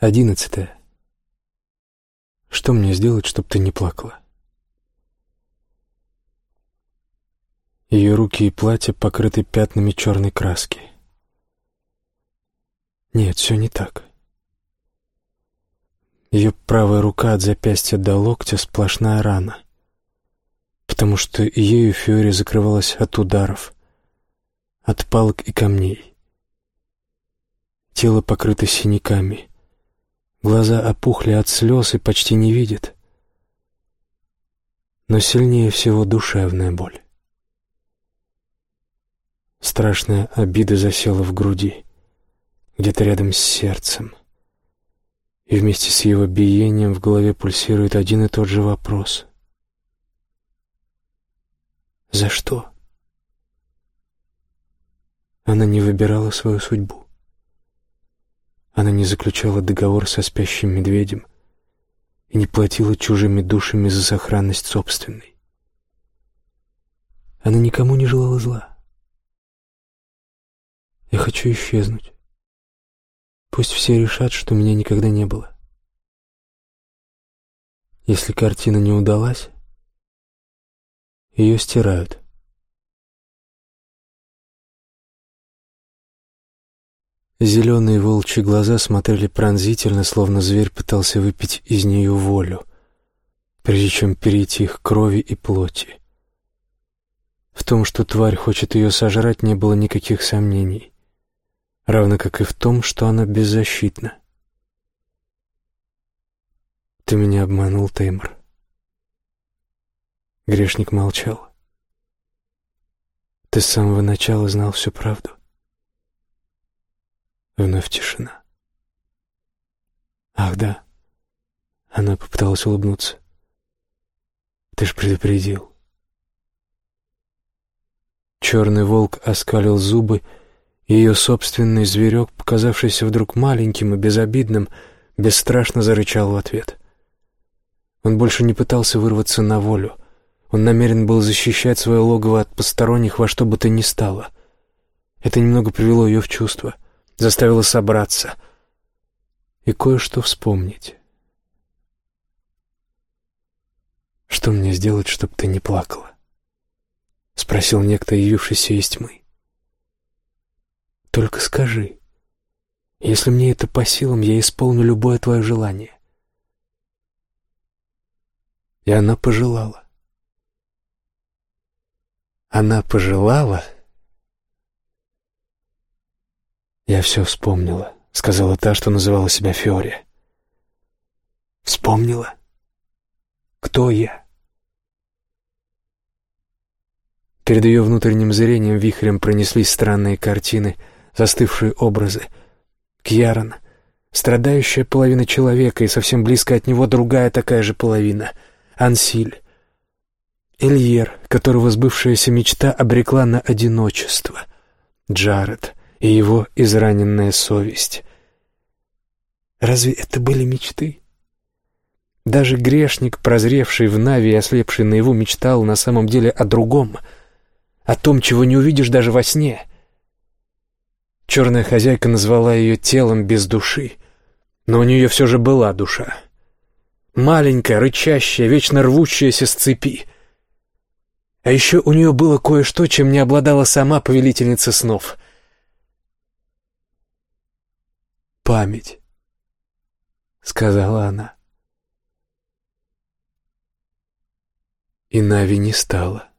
Одиннадцатое. Что мне сделать, чтобы ты не плакала? Ее руки и платье покрыты пятнами черной краски. Нет, все не так. Ее правая рука от запястья до локтя сплошная рана, потому что ею Фиори закрывалась от ударов, от палок и камней. Тело покрыто синяками, глаза опухли от слез и почти не видит. Но сильнее всего душевная боль. Страшная обида засела в груди, где-то рядом с сердцем. И вместе с его биением в голове пульсирует один и тот же вопрос. За что? Она не выбирала свою судьбу. Она не заключала договор со спящим медведем и не платила чужими душами за сохранность собственной. Она никому не желала зла. Я хочу исчезнуть. Пусть все решат, что меня никогда не было. Если картина не удалась, ее стирают. Зеленые волчьи глаза смотрели пронзительно, словно зверь пытался выпить из нее волю, прежде чем перейти к крови и плоти. В том, что тварь хочет ее сожрать, не было никаких сомнений равно как и в том, что она беззащитна. «Ты меня обманул, Теймор». Грешник молчал. «Ты с самого начала знал всю правду». Вновь тишина. «Ах, да». Она попыталась улыбнуться. «Ты ж предупредил». Черный волк оскалил зубы ее собственный зверек, показавшийся вдруг маленьким и безобидным, бесстрашно зарычал в ответ. Он больше не пытался вырваться на волю. Он намерен был защищать свое логово от посторонних во что бы то ни стало. Это немного привело ее в чувство, заставило собраться и кое-что вспомнить. «Что мне сделать, чтобы ты не плакала?» — спросил некто, явившийся из тьмы. Только скажи. Если мне это по силам, я исполню любое твое желание. И она пожелала. Она пожелала? Я все вспомнила, сказала та, что называла себя Фиори. Вспомнила? Кто я? Перед ее внутренним зрением вихрем пронеслись странные картины — застывшие образы. Кьярон, страдающая половина человека и совсем близко от него другая такая же половина. Ансиль. Эльер, которого сбывшаяся мечта обрекла на одиночество. Джаред и его израненная совесть. Разве это были мечты? Даже грешник, прозревший в Нави и ослепший наяву, мечтал на самом деле о другом, о том, чего не увидишь даже во сне — Черная хозяйка назвала ее телом без души, но у нее все же была душа. Маленькая, рычащая, вечно рвущаяся с цепи. А еще у нее было кое-что, чем не обладала сама повелительница снов. «Память», — сказала она. И Нави не стало.